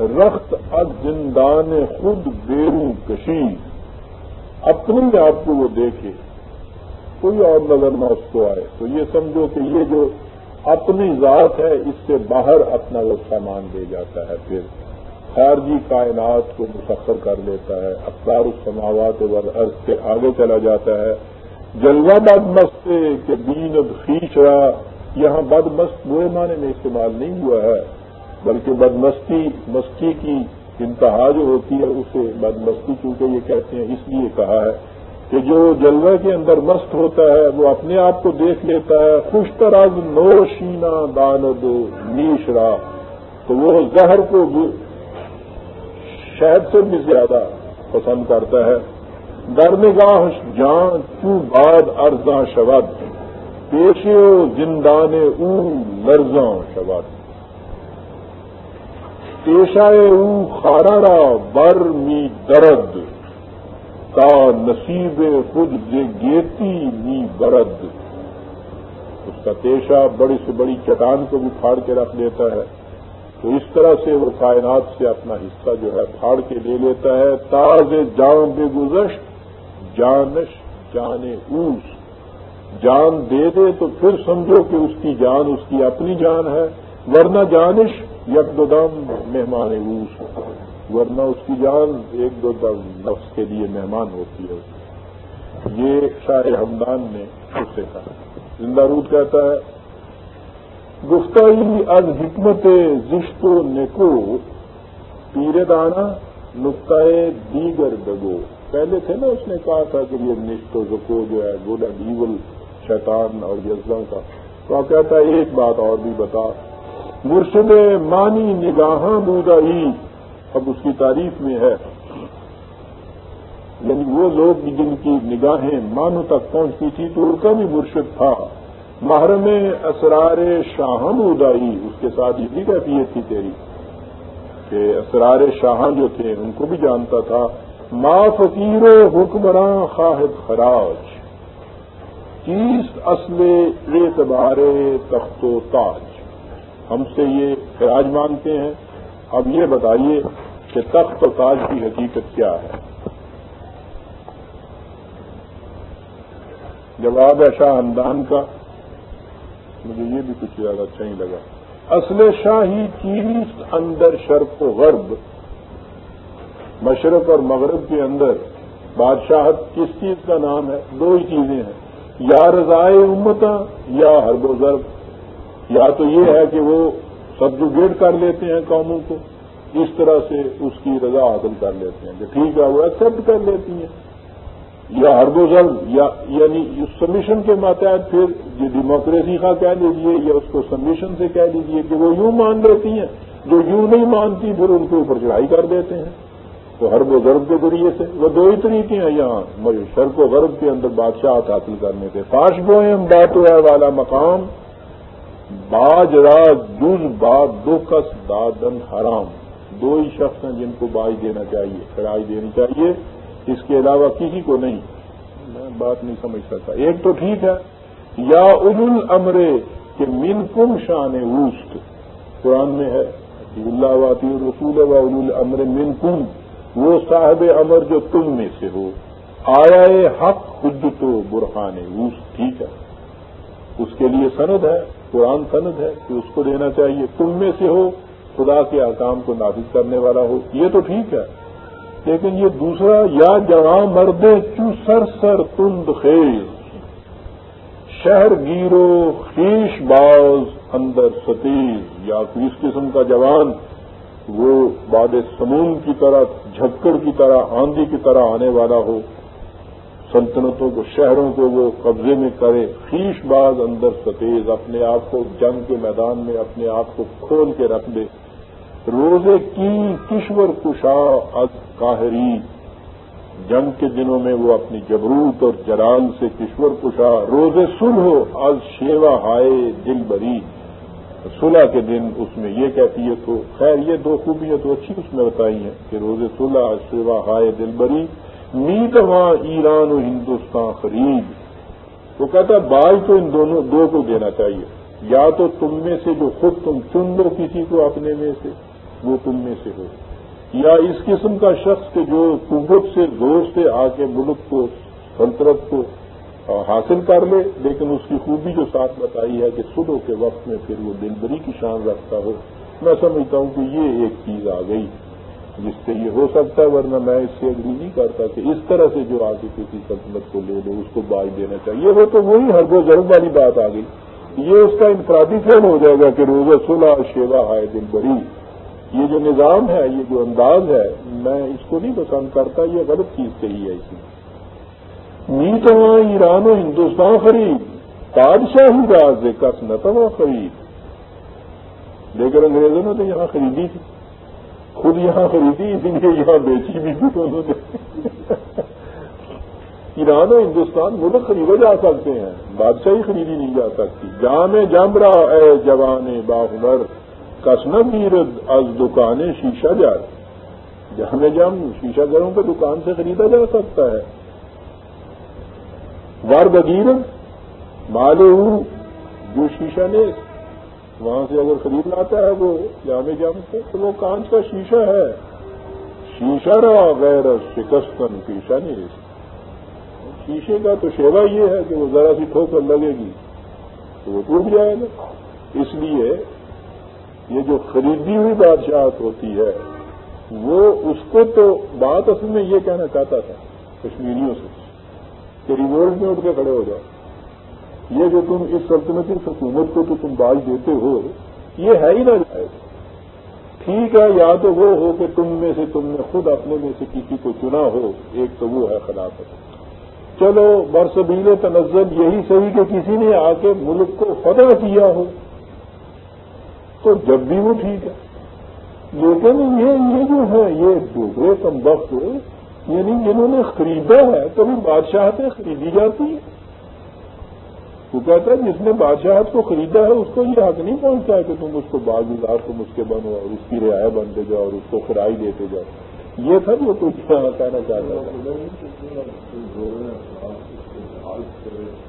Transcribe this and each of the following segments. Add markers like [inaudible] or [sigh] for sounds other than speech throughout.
رخت از زندان خود بیرو کشی۔ اپنے آپ کو وہ دیکھے۔ کوئی اور نظر نہ اس کو آئے۔ تو یہ سمجھو کہ یہ جو اپنی ذات ہے، اس سے باہر اپنا وہ سامان دے جاتا ہے۔ پھر خارجی کائنات کو مسخر کر لیتا ہے۔ افطار السماوات عرض سے آگے چلا جاتا ہے۔ جلوہ بد مست کہ دین خیچ رہا۔ یہاں بد مست برے معنی میں استعمال نہیں ہوا ہے۔ بلکہ بدمستی، مستی کی انتہا جو ہوتی ہے، اسے بدمستی کیونکہ یہ کہتے ہیں، اس لیے کہا ہے کہ جو جلوہ کے اندر مست ہوتا ہے، وہ اپنے آپ کو دیکھ لیتا ہے، خوش طرز نو شینا داند نیشرا تو وہ زہر کو شہد سے بھی زیادہ پسند کرتا ہے۔ درنگاہ جان، چو باد، ارزاں شبد پیشے زندان اون لرزاں شبد پیشائے او خارا بر می درد، تا نصیب خود گیتی می برد۔ اس کا پیشہ بڑی سے بڑی چٹان کو بھی پھاڑ کے رکھ دیتا ہے۔ تو اس طرح سے وہ کائنات سے اپنا حصہ جو ہے پھاڑ کے لے لیتا ہے۔ تاز جان بے گزشت، جانش جانے اوس۔ جان دے دے تو پھر سمجھو کہ اس کی جان اس کی اپنی جان ہے، ورنہ جانش یک دو دم مہمان روس ورنہ اس کی جان ایک دو دم نفس کے لیے مہمان ہوتی ہے۔ یہ شاہ ہمدان نے اس سے کہا زندہ رود کہتا ہے گفتگی از حکمت زشت و نکو پیر دانا، نقطۂ دیگر دگو۔ پہلے تھے نا، اس نے کہا تھا کہ یہ نشت و زکو جو ہے گوڈا ڈیول شیطان اور جذبہ کا۔ تو کہتا ہے، ایک بات اور بھی بتا۔ مرشد مانی نگاہ بودائی۔ اب اس کی تعریف میں ہے۔ یعنی وہ لوگ جن کی نگاہیں مانو تک پہنچتی تھی تو ان کا بھی مرشد تھا۔ محرم اسرار شاہم ادائی اس کے ساتھ یہ بھی کیفیت تھی تیری کہ اسرار شاہ جو تھے ان کو بھی جانتا تھا۔ ما فقیر حکمراں خواہد خراج۔ چیز اصل اعتبار تخت و تاج۔ ہم سے یہ خراج مانگتے ہیں۔ اب یہ بتائیے کہ تخت و تاج کی حقیقت کیا ہے؟ جواب ہے شاہ ہمدان کا۔ مجھے یہ بھی کچھ زیادہ اچھا ہی لگا۔ اصل شاہی چیز اندر شرق و غرب، مشرق اور مغرب کے اندر بادشاہت کس چیز کا نام ہے؟ دو ہی چیزیں ہیں۔ یا رضائے امتا یا حرب و ضرب۔ یا تو یہ ہے کہ وہ سبجوگیٹ کر لیتے ہیں قوموں کو اس طرح سے اس کی رضا حاصل کر لیتے ہیں کہ ٹھیک ہے، وہ ایکسپٹ کر لیتی ہیں۔ یا ہر گزر یا یعنی سبمیشن کے ماتحت پھر یہ ڈیموکریسی کا کہہ لیجیے یا اس کو سبمیشن سے کہہ لیجیے کہ وہ یوں مان لیتی ہیں، جو یوں نہیں مانتی پھر ان کے اوپر چڑھائی کر دیتے ہیں۔ تو ہر و غرب کے ذریعے سے، وہ دو ہی طریقے ہیں یہاں۔ شرق و غرب کے اندر بادشاہ حاصل کرنے کے فاش بوئم بات ہوا والا مقام۔ باج راج جز باد دو کس دادن حرام۔ دو ہی شخص ہیں جن کو باج دینا چاہیے خراج دینی چاہیے۔ اس کے علاوہ کسی کو نہیں۔ میں بات نہیں سمجھ سکتا۔ ایک تو ٹھیک ہے۔ یا ال الامرے کہ من کم شان اوست قرآن میں ہے، اللہ واطی رسول و اول الامر من کم وہ صاحب امر جو تم میں سے ہو۔ آیا حق خود تو برہان اوست ٹھیک ہے۔ اس کے لیے سند ہے۔ قرآن سند ہے کہ اس کو دینا چاہیے۔ تم میں سے ہو، خدا کے احکام کو نافذ کرنے والا ہو۔ یہ تو ٹھیک ہے۔ لیکن یہ دوسرا، یا جواں مردے، چو سر سر تند خیز شہر گیرو، خیش باز اندر ستیز۔ یا اس قسم کا جوان، وہ باد سمون کی طرح، جھکڑ کی طرح، آندھی کی طرح آنے والا ہو۔ سلطنتوں کو، شہروں کو وہ قبضے میں کرے، خیش باز اندر ستیز، اپنے آپ کو جنگ کے میدان میں، اپنے آپ کو کھول کے رکھ دے۔ روزے کی کشور کشا از کاہری جنگ کے دنوں میں وہ اپنی جبروت اور جلال سے کشور کشا۔ روزے سلح از شیوا ہائے دل بری۔ صلح کے دن اس میں یہ کیفیت ہو۔ خیر، یہ دو خوبیاں تو اچھی اس میں بتائی ہیں کہ روزے صلح، از شیوا ہائے دل بری۔ نیت وہاں ایران و ہندوستان خرید وہ کہتا ہے بائی تو ان دونوں دو کو دینا چاہیے۔ یا تو تم میں سے جو خود تم چن لو کسی کو اپنے میں سے، وہ تم میں سے ہو۔ یا اس قسم کا شخص کے جو قوت سے، زور سے آ کے ملک کو سلطنت کو حاصل کر لے، لیکن اس کی خوبی جو ساتھ بتائی ہے کہ صبح کے وقت میں پھر وہ دل بری کی شان رکھتا ہو۔ میں سمجھتا ہوں کہ یہ ایک چیز آ گئی۔ جس سے یہ ہو سکتا ہے، ورنہ میں اس سے اگری نہیں کرتا کہ اس طرح سے جو آگے کسی سلطنت کو لے لو، اس کو باز دینا چاہیے۔ وہ تو وہی ہر گو ضرور والی بات آ گئی۔ یہ اس کا انفرادی فیل ہو جائے گا کہ روزہ صلح، شیوا آئے دل بری۔ یہ جو نظام ہے، یہ جو انداز ہے، میں اس کو نہیں پسند کرتا، یہ غلط چیز کہی ہے۔ اس میں نیت ایران و ہندوستان خرید بادشاہی راز کس نتواں خرید۔ لیکن انگریزوں نے تو یہاں خریدی تھی۔ خود یہاں خریدی اسی لیے یہاں بیچی بھی انہوں نے۔ ایران و ہندوستان ملک خریدے جا سکتے ہیں، بادشاہی خریدی نہیں جا سکتی۔ جہاں میں جم رہا ہے جوان باہر کسن میرد از دکانیں شیشہ جار۔ جہاں میں شیشہ گھروں پہ دکان سے خریدا جا سکتا ہے۔ ور بغیر مالے جو شیشہ نے وہاں سے اگر خرید لاتا ہے وہ جامع جام سے، تو وہ کانچ کا شیشہ ہے۔ شیشہ رہا غیر شکستن پیشہ نہیں۔ شیشے کا تو شیوا یہ ہے کہ وہ ذرا سی ٹھوکر لگے گی تو وہ ٹوٹ جائے گا۔ اس لیے یہ جو خریدی ہوئی بادشاہت ہوتی ہے، وہ اس کو تو بات اصل میں یہ کہنا چاہتا تھا، کشمیریوں سے کہ ریوولٹ میں اٹھ کے کھڑے ہو جاؤ۔ یہ جو تم اس سلطنتی حکومت کو تو تم باز دیتے ہو، یہ ہے ہی نہ جائے ٹھیک ہے، یا تو وہ ہو کہ تم میں سے تم نے خود اپنے میں سے کسی کو چنا ہو، ایک تو وہ ہے خلافت۔ چلو، برسبیل تنزل یہی صحیح کہ کسی نے آ کے ملک کو فتح کیا ہو۔ تو جب بھی وہ ٹھیک ہے۔ لیکن یہ یہ جو ہے، یہ دوسرے کم وقت یعنی جنہوں نے خریدا ہے کبھی بادشاہتیں خریدی جاتی ہیں۔ وہ کہتا ہے جس نے بادشاہت کو خریدا ہے، اس کو یہ حق نہیں پہنچتا ہے کہ تم اس کو باغ گزار تم اس کے بنو اور اس کی رعایا بنتے جاؤ اور اس کو خرائی دیتے جاؤ۔ یہ تھا جو کچھ کہنا چاہتا تھا۔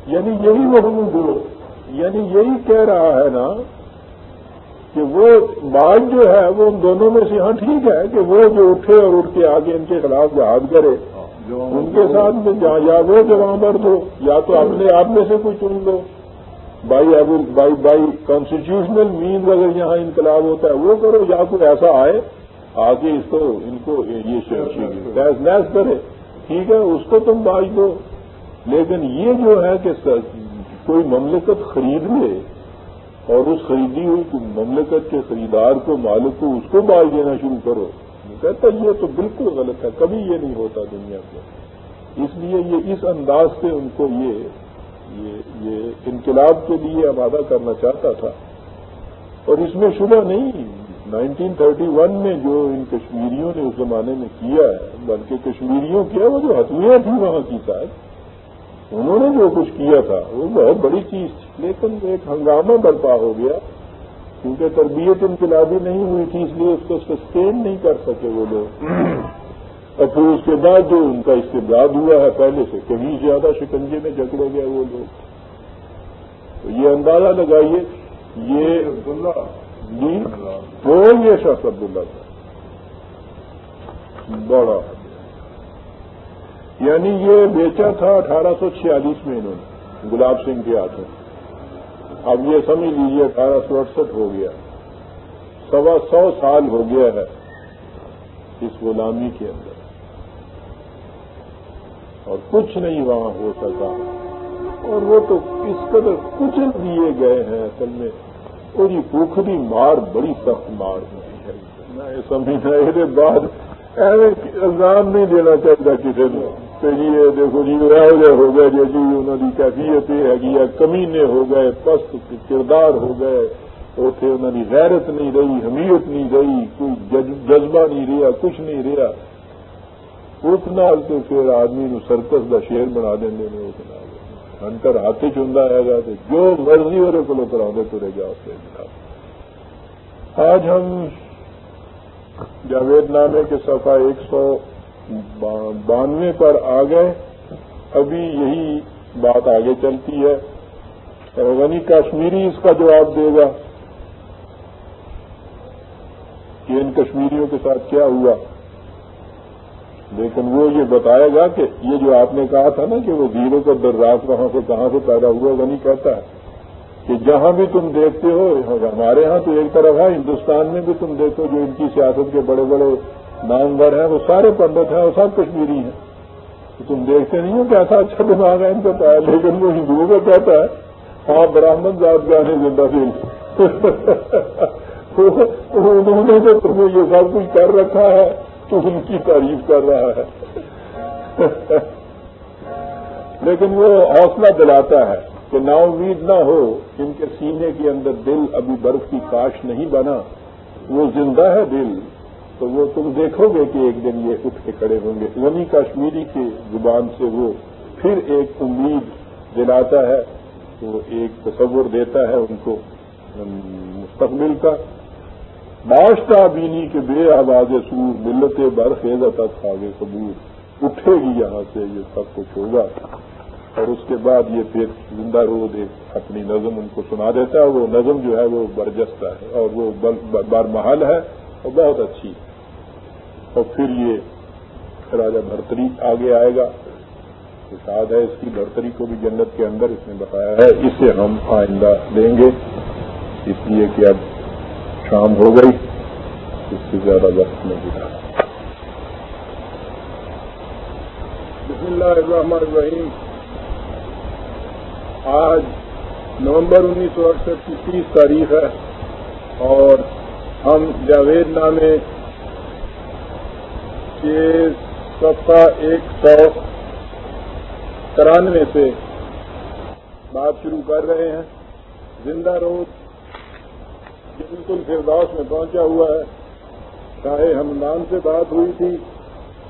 یعنی یہی وہ یعنی یہی کہہ رہا ہے نا کہ وہ بات جو ہے، وہ ان دونوں میں سے ہاں ٹھیک ہے کہ وہ جو اٹھے اور اٹھ کے آگے ان کے خلاف جہاد کرے۔ ان کے ساتھ میں یا وہ جوان مرد ہو یا تو اپنے آپ میں سے کوئی چن لو۔ By by by constitutional means اگر یہاں انقلاب ہوتا ہے وہ کرو، یا کوئی ایسا آئے، آگے اس کو ان کو یہ نیس کرے۔ ٹھیک ہے، اس کو تم باز دو۔ لیکن یہ جو ہے کہ کوئی مملکت خرید لے اور اس خریدی ہوئی مملکت کے خریدار کو، مالک کو اس کو باز دینا شروع کرو۔ کہتا یہ تو بالکل غلط ہے، کبھی یہ نہیں ہوتا دنیا میں۔ اس لیے یہ اس انداز سے ان کو یہ یہ یہ انقلاب کے لیے آمادہ کرنا چاہتا تھا۔ اور اس میں شبہ نہیں۔ نائنٹین تھرٹی ون میں جو ان کشمیریوں نے اس زمانے میں کیا ہے، بلکہ کشمیریوں کیا وہ جو ہتھیلیاں تھیں وہاں کی شاید انہوں نے جو کچھ کیا تھا، وہ بہت بڑی چیز تھی۔ لیکن ایک ہنگامہ برپا ہو گیا۔ کیونکہ تربیت انقلابی نہیں ہوئی تھی، اس لیے اس کو سسٹین نہیں کر سکے وہ لوگ۔ اور پھر اس کے بعد جو ان کا استبداد ہوا ہے، پہلے سے کہیں زیادہ شکنجے میں جکڑے گئے وہ لوگ۔ تو یہ اندازہ لگائیے، یہ جی وہ یہ شخص عبداللہ تھا۔ بڑا۔ یعنی یہ بیچا تھا اٹھارہ سو چھیالیس میں انہوں نے، گلاب سنگھ کے ہاتھوں۔ اب یہ سمجھ لیجیے اٹھارہ سو اڑسٹھ ہو گیا۔ سوا سو سال ہو گیا ہے اس غلامی کے اندر۔ اور کچھ نہیں وہاں ہو سکا۔ اور وہ تو اس قدر کچھ دیے گئے ہیں اصل میں۔ اور یہ پوکھری مار بڑی سخت مار ہوئی ہے۔ میں سمجھنا بعد الزام نہیں دینا چاہتا کسی نے کہ جی دیکھو جی جائے ہو گئے جی جی انہوں کی کیفیت یہ ہے یا کمینے ہو گئے، پست کردار ہو گئے اتنے انہوں کی غیرت نہیں رہی، حمیت نہیں رہی، کوئی جذبہ نہیں رہا، کچھ نہیں رہا۔ اس نال تو پھر آدمی نو سرکس کا شیر بنا دیں اس ہنٹر ہاتھ چنتا ہے گا تو جو مرضی وہ کو کرا ترے گا اس کے آج ہم جاوید نامے کے صفحہ ایک سو بانوے پر آ گئے۔ ابھی یہی بات آگے چلتی ہے۔ غنی کاشمیری اس کا جواب دے گا کہ ان کشمیریوں کے ساتھ کیا ہوا۔ لیکن وہ یہ بتائے گا کہ یہ جو آپ نے کہا تھا نا کہ وہ زیرو کا دراز وہاں سے کہاں سے پیدا ہوا وہ نہیں کہتا ہے۔ کہ جہاں بھی تم دیکھتے ہو، ہمارے ہاں تو ایک طرف ہے، ہندوستان میں بھی تم دیکھو جو ان کی سیاست کے بڑے بڑے نامور ہیں، وہ سارے پنڈت ہیں وہ سب کشمیری ہیں۔ تم دیکھتے نہیں ہو کہ ایسا اچھا دماغ ہے ان کا پایا، لیکن وہ ہندوؤں کا کہتا ہے ہاں برہمن ذات گانے زندہ [laughs] انہوں نے تو تمہیں یہ سب کچھ کر رکھا ہے، تو ان کی تعریف کر رہا ہے۔ [laughs] لیکن وہ حوصلہ دلاتا ہے۔ کہ نا امید نہ ہو ان کے سینے کے اندر دل ابھی برف کی کاش نہیں بنا، وہ زندہ ہے دل، تو وہ تم دیکھو گے کہ ایک دن یہ اٹھ کے کھڑے ہوں گے۔ غنی کشمیری کی زبان سے وہ پھر ایک امید دلاتا ہے وہ ایک تصور دیتا ہے ان کو مستقبل کا۔ معاشرہ بینی کے بے آواز سور، ملت برخیز تک آگے قبور اٹھے گی یہاں سے یہ سب کچھ ہوگا۔ اور اس کے بعد یہ پھر زندہ رود ایک اپنی نظم ان کو سنا دیتا ہے، وہ نظم جو ہے وہ برجستہ ہے اور وہ بارمحل ہے اور بہت اچھی اور پھر یہ راجا بھرتری آگے آئے گا۔ شاد ہے اس کی بھرتری کو بھی جنت کے اندر اس نے بتایا ہے۔ اسے ہم آئندہ دیں گے۔ اس لیے کہ اب شام ہو گئی۔ اس سے زیادہ وقت نہیں دکھا بسم اللہ الرحمن الرحیم۔ آج نومبر انیس سو اڑسٹھ کی تیس تاریخ ہے اور ہم جاوید نامے کے سفا ایک سو ترانوے سے بات شروع کر رہے ہیں۔ زندہ روڈ بالکل فردوس میں پہنچا ہوا ہے۔ چاہے ہمدان سے بات ہوئی تھی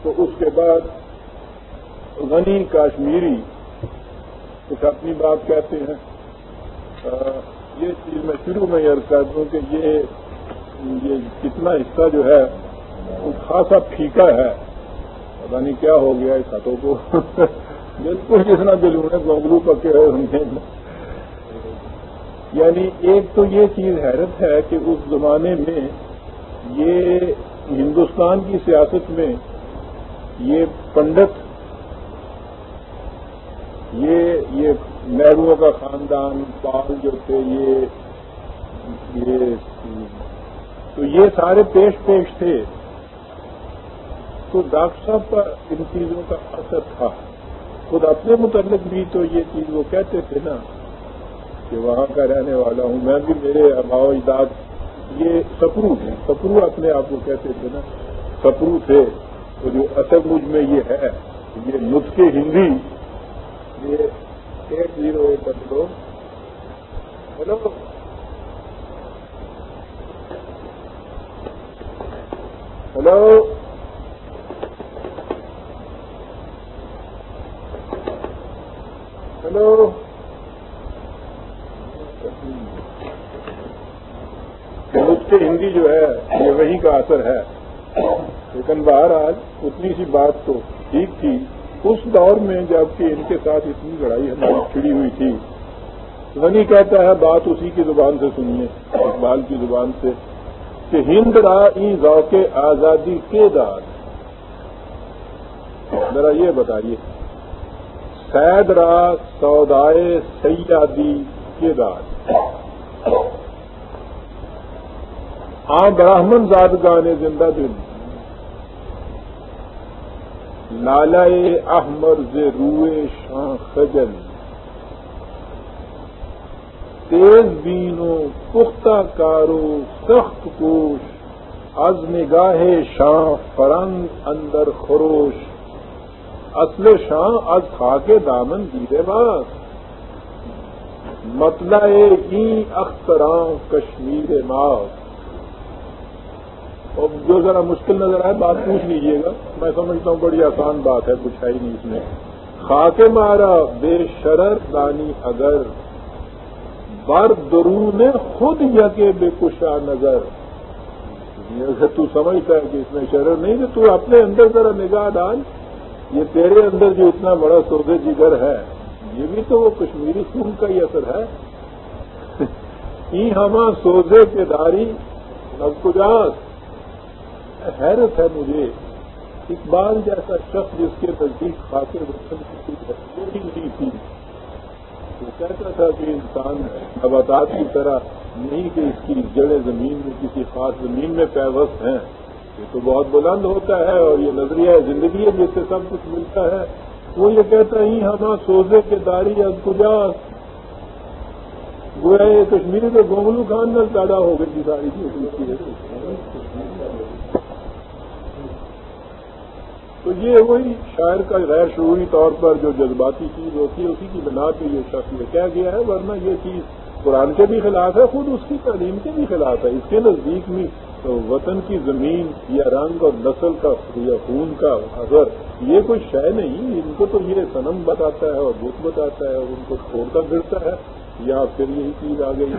تو اس کے بعد غنی کاشمیری کچھ اپنی بات کہتے ہیں۔ یہ چیز میں شروع میں یہ کر دوں کہ یہ یہ کتنا حصہ جو ہے، وہ خاصا پھیکا ہے۔ پتا نہیں کیا ہو گیا اس ہاتھوں کو۔ [laughs] بالکل جتنا دل انہیں گونگلو پکے ہوئے ہوں گے۔ یعنی ایک تو یہ چیز حیرت ہے کہ اس زمانے میں یہ ہندوستان کی سیاست میں یہ پنڈت یہ یہ نہرو کا خاندان، پال جو تھے، یہ یہ، تو یہ سارے پیش پیش تھے۔ تو ڈاکٹر صاحب پر ان چیزوں کا اثر تھا۔ خود اپنے متعلق بھی تو یہ چیز وہ کہتے تھے نا کہ وہاں کا رہنے والا ہوں۔ میں بھی میرے اباؤ اجداد یہ سپرو تھے سپرو اپنے آپ کو کہتے تھے نا۔ سپرو تھے۔ تو جو اصل مجھ میں یہ ہے یہ نسخے ہندی یہ ایٹ زیرو ایٹ دو ہلو ہلو ہلو ہندی جو ہے یہ وہی کا اثر ہے لیکن باہر آج اتنی سی بات تو ٹھیک تھی اس دور میں جبکہ ان کے ساتھ اتنی لڑائی ہماری چھڑی ہوئی تھی غنی کہتا ہے، بات اسی کی زبان سے سنیے، اقبال کی زبان سے، کہ ہند را ای ذوق آزادی کے دار۔ ذرا یہ بتائیے، سید را سودائے سیادی کے دار۔ آ براہمن زاد گانے زندہ دل لالا احمر ز روئے شاہ خجل۔ تیز بینو پختہ کارو سخت کوش از نگاہ شاہ فرنگ اندر خروش۔ اصل شاہ از خاک دامن گیرے باس مطلع ای اختراں کشمیر ماس اور جو ذرا مشکل نظر آئے، بات پوچھ لیجیے گا۔ میں سمجھتا ہوں بڑی آسان بات ہے، کچھ ہے ہی نہیں اس میں۔ خاک مارا، بے شرر دانی اگر۔ بر درون خود یقے بے کشا نظر۔ تو سمجھتا ہے کہ اس میں شرر نہیں کہ تو اپنے اندر ذرا نگاہ ڈال۔ یہ تیرے اندر جو اتنا بڑا سودے جگر ہے، یہ بھی تو وہ کشمیری خون کا ہی اثر ہے۔ ای ہما سوزے کے داری نب کجاس۔ حیرت ہے مجھے، اقبال جیسا شخص جس کے نزدیک خاطر وطن کی وہ کہتا تھا کہ انسان نباتات کی طرح نہیں کہ اس کی جڑیں زمین میں، کسی خاص زمین میں پیوست ہیں، یہ تو بہت بلند ہوتا ہے اور یہ نظریہ زندگی ہے، جس سے سب کچھ ملتا ہے۔ وہ یہ کہتا ہی ہم سوزے کے داری از کجا۔ گویا یہ کشمیری تو گونگلو خان میں پیدا ہو گئی تھی ساری۔ چیز تو یہ وہی شاعر کا غیر شعوری طور پر جو جذباتی چیز ہوتی ہے، اسی کی بنا پہ یہ شخص یہ کہہ گیا ہے، ورنہ یہ چیز قرآن کے بھی خلاف ہے، خود اس کی تعلیم کے بھی خلاف ہے۔ اس کے نزدیک میں وطن کی زمین یا رنگ اور نسل کا یا خون کا اثر یہ کوئی شے نہیں، ان کو تو یہ صنم بتاتا ہے اور بت بتاتا ہے اور ان کو چھوڑتا پھرتا ہے، یا پھر یہی چیز آ گئی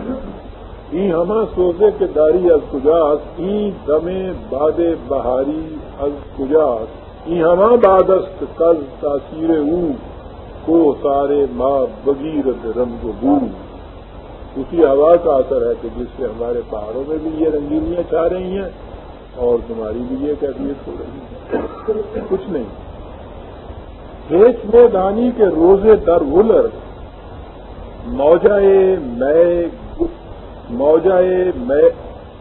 ای ہما سوزے کے داری از کجاس، ای دمے باد بہاری از کجاس۔ ای ہما بادست کز تاثیر او، کو سارے ماں بغیرت رنگ بو۔ اسی ہوا کا اثر ہے کہ جس سے ہمارے پہاڑوں میں بھی یہ رنگینیاں چھا رہی ہیں اور تمہاری بھی یہ کیفیت ہو رہی ہے۔ کچھ نہیں۔ میں دانی کے روزے در ولر موجائے میں موجائے میں،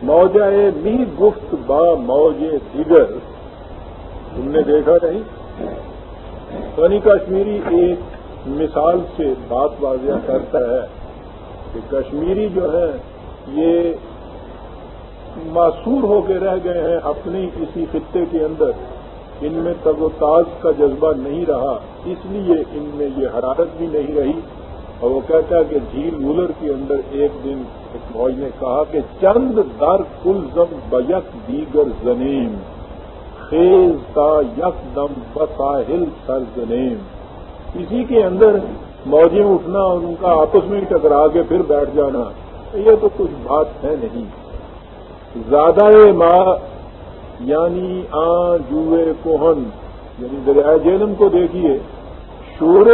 موجائے می گفت با موج دیگر۔ تم نے دیکھا نہیں؟ سونی کشمیری ایک مثال سے بات واضح کرتا ہے کہ کشمیری جو ہے، یہ معصور ہو کے رہ گئے ہیں اپنی کسی خطے کے اندر۔ ان میں تگ و تاز کا جذبہ نہیں رہا، اس لیے ان میں یہ حرارت بھی نہیں رہی۔ اور وہ کہتا ہے کہ جھیل مولر کے اندر ایک دن ایک موج نے کہا کہ چند در کل زم بیک دیگر زنیم خیز تا یک دم بساحل سرزنیم اسی کے اندر موجیں اٹھنا اور ان کا آپس میں ہی ٹکرا کے پھر بیٹھ جانا، یہ تو کچھ بات ہے نہیں۔ زیادہ ماں یعنی آ جوئے، کوہن یعنی دریائے جیلم کو دیکھیے۔ شور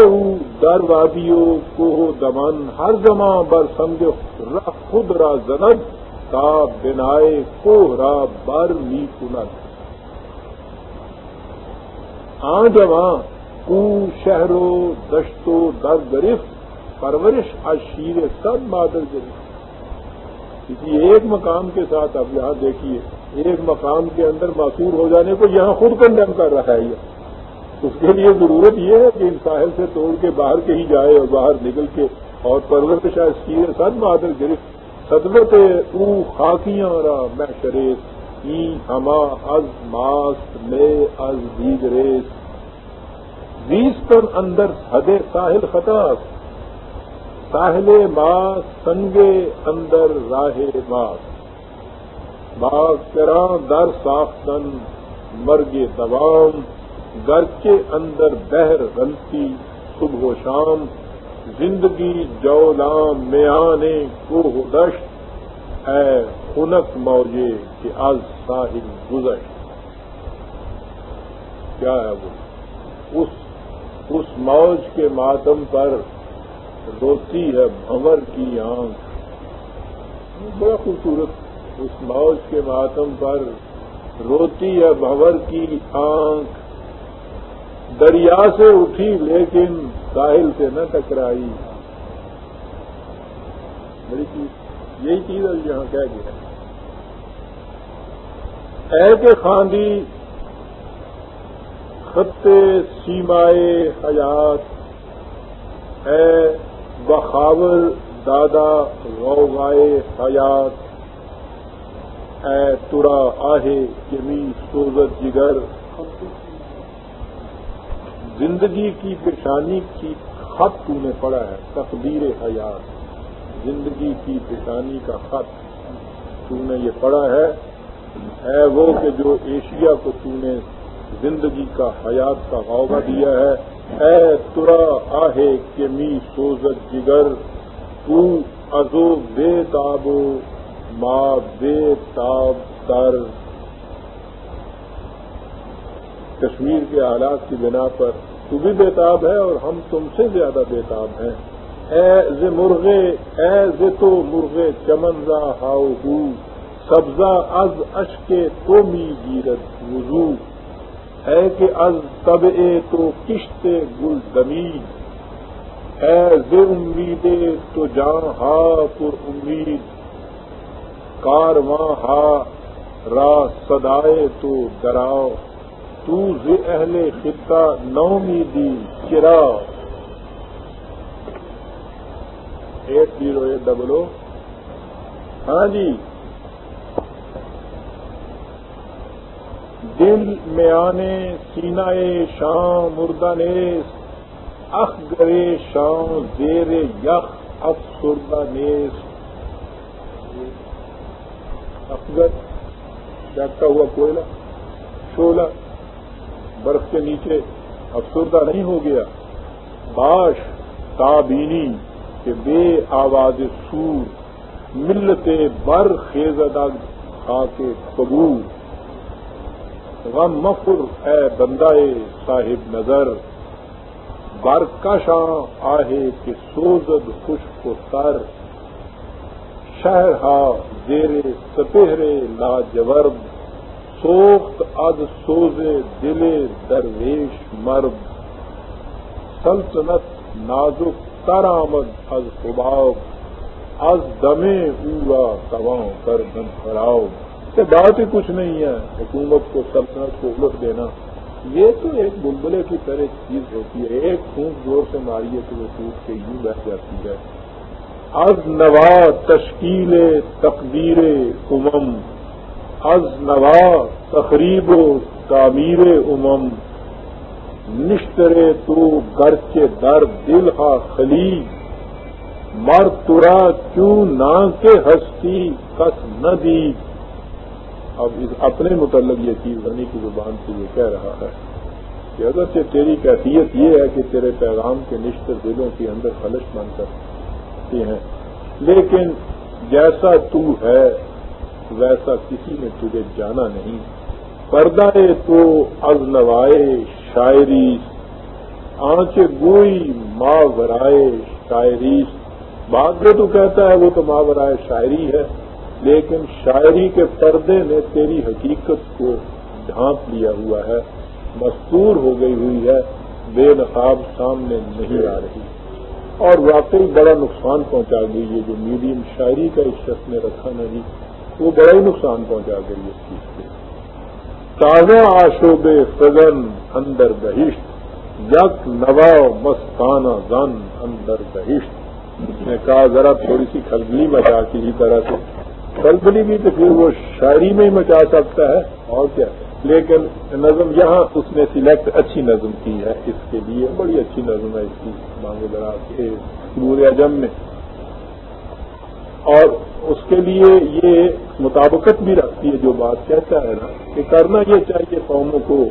در وادیو، کوہ دمن، ہر زماں بر سمجھ خود را زند کا بنائے کوہ را بر می کنت آ جواں کو شہر و دشت و در گرفت پرورش اشیر سب مادر گرفت کسی ایک مقام کے ساتھ اب یہاں دیکھیے، ایک مقام کے اندر معصور ہو جانے کو یہاں خود کنڈیم کر رہا ہے۔ یہ اس کے لیے ضرورت یہ ہے کہ ان ساحل سے توڑ کے باہر کے ہی جائے اور باہر نکل کے اور پرورش اشیر سب مادر گرفت صدمت او خاکیاں، را میں شریف ای ہما از ماست میں از دیگریس پر اندر حد ساحل خطاس، ساحل ماں سنگے اندر راہ ماس باغ کران در ساختن مرگ دوام گھر کے اندر بہر غلطی، صبح و شام، زندگی جولام میانے کو دشت۔ اے خنک موجے کہ از ساحل گزشت کیا ہے وہ؟ اس اس موج کے ماتم پر روتی ہے بھنور کی آنکھ۔ بڑا خوبصورت، اس موج کے ماتم پر روتی ہے بھنور کی آنکھ۔ دریا سے اٹھی لیکن ساحل سے نہ ٹکرائی۔ بڑی چیز، یہی چیز ہے یہاں کہہ گیا اے کہ خاندی، خط سیمائے حیات، اے بخاور دادا غوغائے حیات، اے ترا آہے کمی سوزت جگر۔ زندگی کی پیشانی کی خط تو نے پڑا ہے، تقدیر حیات۔ زندگی کی پیشانی کا خط تو نے یہ پڑھا ہے۔ اے وہ کہ جو ایشیا کو تو نے زندگی کا حیات کا غوبہ دیا ہے، اے ترا آہے کے می سوزت جگر، تو ازو بے تابو ماں بے تاب در کشمیر کے حالات کی بنا پر تو بھی بےتاب ہے اور ہم تم سے زیادہ بےتاب ہیں۔ اے ز مرغے اے ز تو مرغے چمن را ہاؤ ہو۔ سبزہ از اشک تو می گیرت وضو۔ ہے کہ از تب اے تو کشت گل دمی ہے زے امید تو جان ہا پر امید۔ کارواں ہا، را سدائے تو دراؤ تو زے اہل خطہ نومی دی چرا۔ Eight zero eight double O. ہاں جی۔ دل میں آنے سینا شام، مردہ نیس اخ گرے شام، زیر یخ افسردہ نیس افغر جاگتا ہوا کوئلہ شولہ برف کے نیچے افسردہ نہیں ہو گیا۔ باش، تابینی کہ بے آواز سور ملتے بر خیزدہ خاک قبور۔ غم مفر اے بندائے صاحب نظر برکشاں آہے کہ سوزد خشک و تر. شہر ہا زیر سپہرے لاجورب سوخت اد سوزے دلے درویش مرد سلطنت نازک تر آمد از خباب از دمے اورا تواؤں کر دن خراؤ کہ بات ہی کچھ نہیں ہے۔ حکومت کو سلطنت کو الٹ دینا۔ یہ تو ایک بلبلے کی طرح چیز ہوتی ہے۔ ایک خون زور سے ماریے تو وہ ٹوٹ کے یوں بیٹھ جاتی ہے۔ از نوا تشکیل تقدیر امم۔ از نوا تقریب و تعمیر امم۔ نشترے تو گر کے در دل ہا خلی مر ترا کیوں نہ کے ہستی کس نہ دی۔ اب اس اپنے متعلق یہ چیز غنی کی زبان سے یہ کہہ رہا ہے کہ اگرچہ تیری کیفیت یہ ہے کہ تیرے پیغام کے نشتر دلوں کے اندر خلش بن کرتے ہیں، لیکن جیسا تو ہے، ویسا کسی نے تجھے جانا نہیں۔ پردہ تو از نوائے شاعری آنچ گوئی ماں ورائے شاعری۔ بات تو کہتا ہے وہ تو ماں ورائے شاعری ہے۔ لیکن شاعری کے پردے نے تیری حقیقت کو ڈھانپ لیا ہوا ہے، مستور ہو گئی ہوئی ہے، بے نقاب سامنے نہیں آ رہی۔ اور واقعی بڑا نقصان پہنچا گئی ہے جو میڈیم شاعری کا اس شخص نے رکھا نہیں جی، وہ بڑا ہی نقصان پہنچا گئی اس چیز سے تازہ آشوب فضن اندر بہشت یک نوا مستانہ زن اندر بہشت۔ اس نے کہا، ذرا تھوڑی سی کھلگلی مچا کسی طرح سے۔ کلبلی بھی تو پھر وہ شاعری میں ہی مچا سکتا ہے، اور کیا؟ لیکن نظم یہاں اس نے سلیکٹ اچھی نظم کی ہے، اس کے لیے بڑی اچھی نظم ہے اس کی مانگے درا کے نور اجم میں۔ اور اس کے لیے یہ مطابقت بھی رکھتی ہے جو بات کہتا ہے نا، کہ کرنا یہ چاہیے قوموں کو۔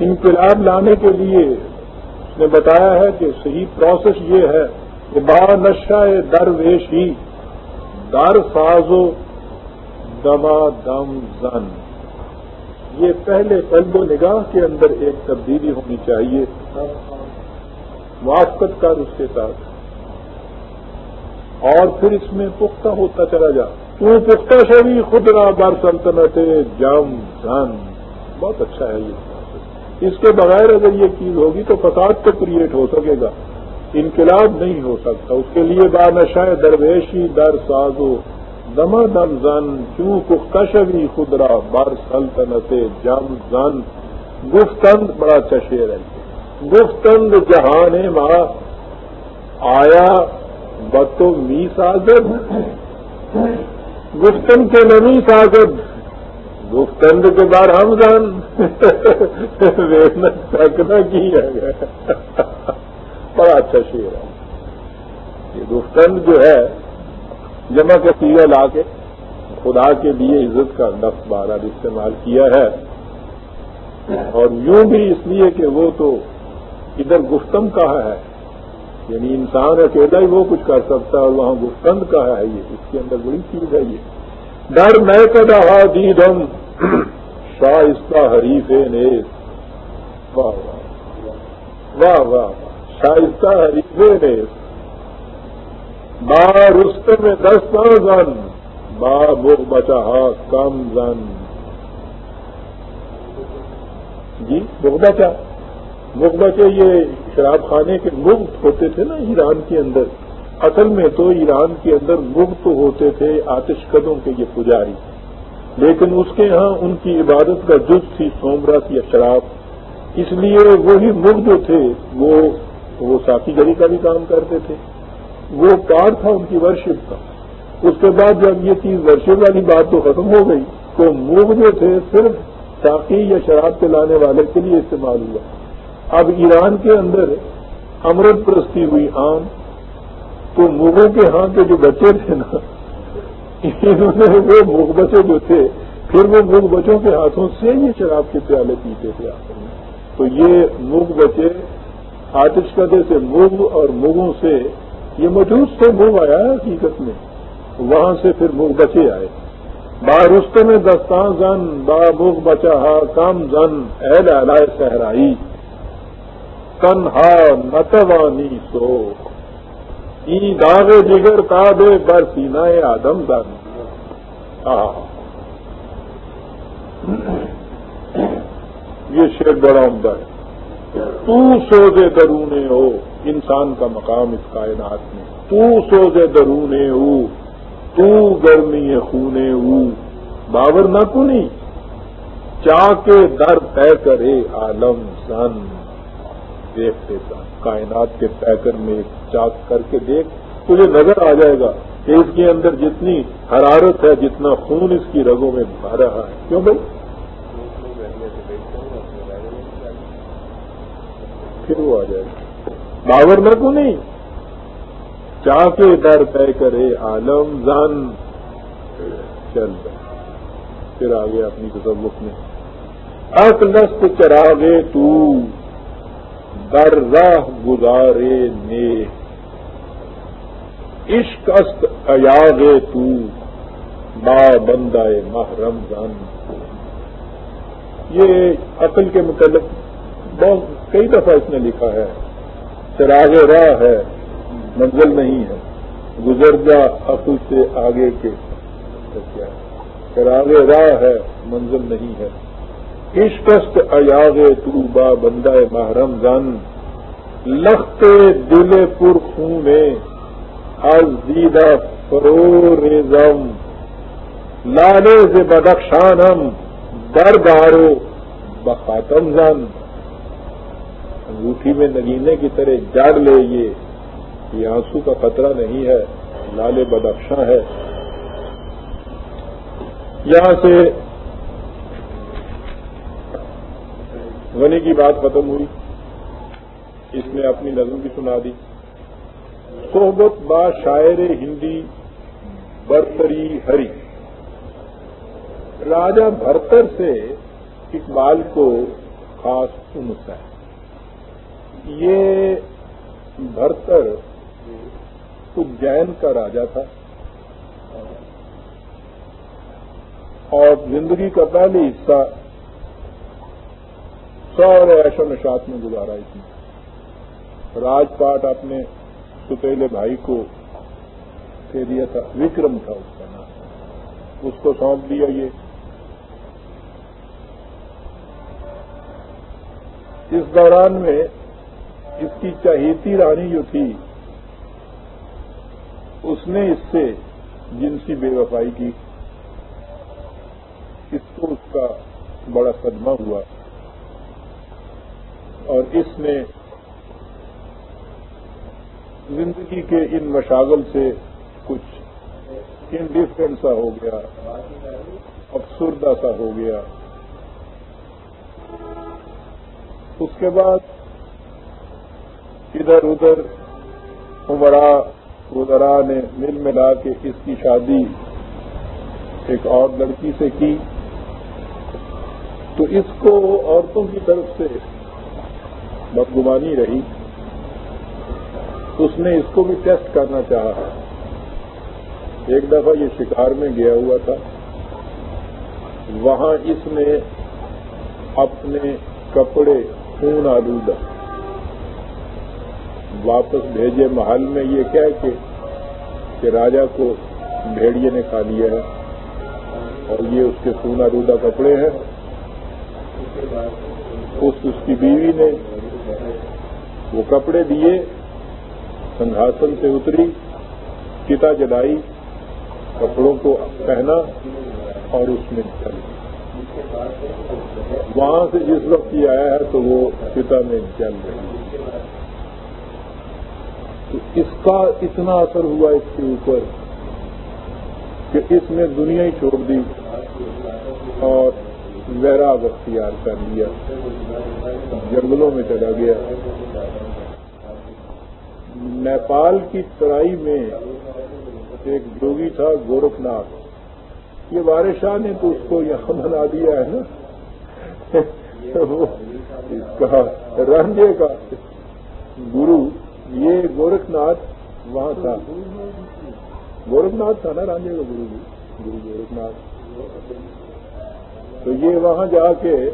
انقلاب لانے کے لیے اس نے بتایا ہے کہ صحیح پروسیس یہ ہے کہ با نشہ درویش ہی در سازو دما دم زن۔ یہ پہلے قلب و نگاہ کے اندر ایک تبدیلی ہونی چاہیے۔ موافقت کر اس کے ساتھ۔ اور پھر اس میں پختہ ہوتا چلا جا۔ تو پختہ شری خود را بر سلطنت جم زن۔ بہت اچھا ہے یہ۔ اس کے بغیر اگر یہ چیز ہوگی تو فساد تو کریٹ ہو سکے گا۔ انقلاب نہیں ہو سکتا۔ اس کے لیے بانشا درویشی در سازو۔ دما دم زن کیوں کو خدرا بر سلطنت جم زن۔ گفتند بڑا چشیر ہے۔ گفتند جہان ماں آیا بتو می ساگد گفتن کے نمی ساگد گفتند کے بار ہم زن۔ تکنا کی ہے بڑا اچھا شعر ہے۔ یہ گفتند جو ہے، جمع کے سیرے لا کے خدا کے لیے عزت کا لفظ بارہ استعمال کیا ہے۔ اور یوں بھی اس لیے کہ وہ تو ادھر گفتم کہا ہے۔ یعنی انسان اکیلا ہی وہ کچھ کر سکتا ہے اور وہاں گفتند کہا ہے۔ یہ اس کے اندر بڑی چیز ہے یہ۔ ڈر میں کدا دیدم شاہ اس کا حریف نیز واہ۔ واہ واہ واہ۔ شائستہ حریفے نے با رست میں دست زن با بغ بچا کم زن۔ جی بغ بچا۔ بغ بچے یہ شراب خانے کے مفت ہوتے تھے نا ایران کے اندر۔ اصل میں تو ایران کے اندر مفت ہوتے تھے آتش قدوں کے یہ پجاری۔ لیکن اس کے ہاں ان کی عبادت کا جز تھی سومرس یا شراب اس لیے وہی مغ جو تھے، وہ وہ ساتھی گری کا بھی کام کرتے تھے۔ وہ کار تھا ان کی ورشپ کا۔ اس کے بعد جب یہ چیز ورشپ والی بات تو ختم ہو گئی تو مغ جو تھے صرف ساقی یا شراب پلانے والے کے لیے استعمال ہوا۔ اب ایران کے اندر امرت پرستی ہوئی عام تو مغوں کے ہاں کے جو بچے تھے نا، انہوں نے وہ مغ بچے جو تھے، پھر وہ مغ بچوں کے ہاتھوں سے یہ شراب کے پیالے پیتے تھے۔ آخر میں تو یہ مغ بچے آتش قدے سے مغ اور مغوں سے یہ مجوس سے مغ آیا ہے حقیقت میں۔ وہاں سے پھر مغ بچے آئے۔ با رست میں دستان زن، با مغ بچا ہا کم زن اہل لائے صحرائی۔ تنہا نتوانی سو ای داغ جگر کا دے بر سینا آدم دن یہ شیر بڑا عمدہ ہے۔ تو سوزے درونے ہو، انسان کا مقام اس کائنات میں۔ تو سوزے درونے ہو، تو گرمی خونے ہو۔ باور نہ کنی چاہ کے در طے کرے عالم سن دیکھتے تھا کائنات کے پیکر میں چاک کر کے دیکھ، تجھے نظر آ جائے گا۔ کہ اس کے اندر جتنی حرارت ہے، جتنا خون اس کی رگوں میں بہ رہا ہے۔ کیوں بھائی؟ پھر وہ آ جائے۔ باور میں کو نہیں۔ چاہ در طے کرے عالم زن۔ چل پھر آگے اپنی تصوف میں۔ اکلست چراغے تو۔ در راہ گزارے نے۔ عشق است ایاغے تو۔ با بندہ محرم زن۔ یہ عقل کے متعلق بہت کئی دفعہ اس نے لکھا ہے، چراغ راہ ہے، منزل نہیں ہے۔ گزر جا عقل سے آگے کے کیا؟ چراغ راہ ہے، منزل نہیں ہے۔ عشقست ایاغ تو با بندہ محرم زن۔ لخت دل پر خون از دیدہ فرور زم لالے سے بدخشانم در دارو بخاتم زن۔ انگوٹھی میں نگینے کی طرح جاگ لے یہ یہ آنسو کا خطرہ نہیں ہے لال بدخشاں ہے۔ یہاں سے غنی کی بات ختم ہوئی۔ اس نے اپنی نظم بھی سنا دی۔ صحبت با شاعر ہندی برتری ہری۔ راجا بھرتر سے اقبال کو خاص انسا ہے یہ بھرتر اجین کا راجا تھا اور زندگی کا پہلی حصہ سارے ایشو نشاط میں گزارا اس نے۔ راج پاٹ اپنے ستیلے بھائی کو دے دیا تھا، وکرم تھا اس کا نام۔ اس کو سونپ دیا یہ۔ اس دوران میں اس کی چہیتی رانی جو تھی، اس نے اس سے جنسی بے وفائی کی، اس کو اس کا بڑا صدمہ ہوا۔ اور اس نے زندگی کے ان مشاغل سے کچھ انڈیفرنٹ سا ہو گیا، افسردہ سا ہو گیا۔ اس کے بعد ادھر ادھر عمرا وزرا نے مل ملا کے اس کی شادی ایک اور لڑکی سے کی۔ تو اس کو عورتوں کی طرف سے بدگمانی رہی۔ اس نے اس کو بھی ٹیسٹ کرنا چاہا۔ ایک دفعہ یہ شکار میں گیا ہوا تھا۔ وہاں اس نے اپنے کپڑے خون آلودہ واپس بھیجے محل میں، یہ کہہ کے کہ راجا کو بھیڑیے نے کھا لیا ہے اور یہ اس کے سونا رودا کپڑے ہیں۔ اس اس کی بیوی نے وہ کپڑے دیے، سنگھاسن سے اتری، چتا جلائی، کپڑوں کو پہنا اور اس میں چل وہاں سے جس وقت یہ آیا ہے تو وہ چتا میں چل رہی تو اس کا اتنا اثر ہوا اس کے اوپر کہ اس نے دنیا ہی چھوڑ دی اور ویراگ اختیار کر لیا۔ جنگلوں میں چلا گیا۔ نیپال کی ترائی میں ایک جوگی تھا گورکھ ناتھ یہ وارشاہ نے تو اس کو یہاں بنا دیا ہے نا۔ [laughs] اس کا رنجے کا گرو یہ گورکھ ناتھ وہاں تھا۔ گورکھ ناتھ تھا نا رانجے کا گرو جی؟ گرو جی گورکھ ناتھ تو یہ وہاں جا کے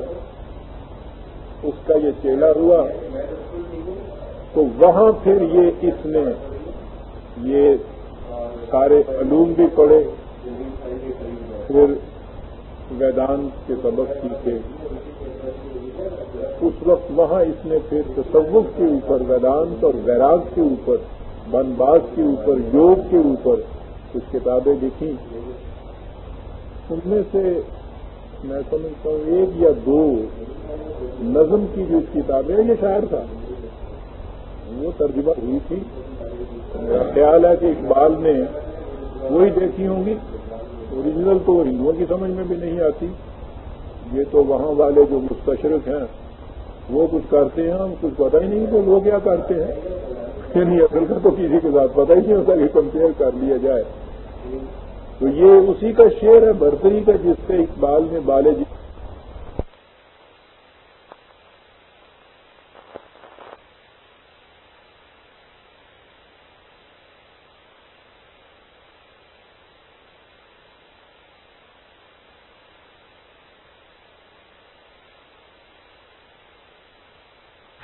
اس کا یہ چیلا ہوا۔ تو وہاں پھر یہ اس نے یہ سارے علوم بھی پڑھے۔ پھر ویدانت کے سبق سیکھے۔ اس وقت وہاں اس نے پھر تصوف کے اوپر، ویدانت اور ویراگ کے اوپر بن باز کے اوپر، یوگ کے اوپر کچھ کتابیں لکھی ان میں سے میں سمجھتا ہوں ایک یا دو نظم کی جو کتابیں یہ شاعر تھا۔ وہ ترجمہ ہوئی تھی۔ میرا خیال ہے کہ اقبال نے وہی دیکھی ہوں گی۔ اوریجنل تو ہندوؤں کی سمجھ میں بھی نہیں آتی۔ یہ تو وہاں والے جو مستشرق ہیں وہ کچھ کرتے ہیں، ہم کچھ پتہ ہی نہیں کہ وہ کیا کرتے ہیں۔ یعنی اصل کا تو کسی کے ساتھ پتہ ہی نہیں ہوتا کہ کمپیئر کر لیا جائے۔ تو یہ اسی کا شعر ہے، برتری کا، جس سے اقبال نے بالے جی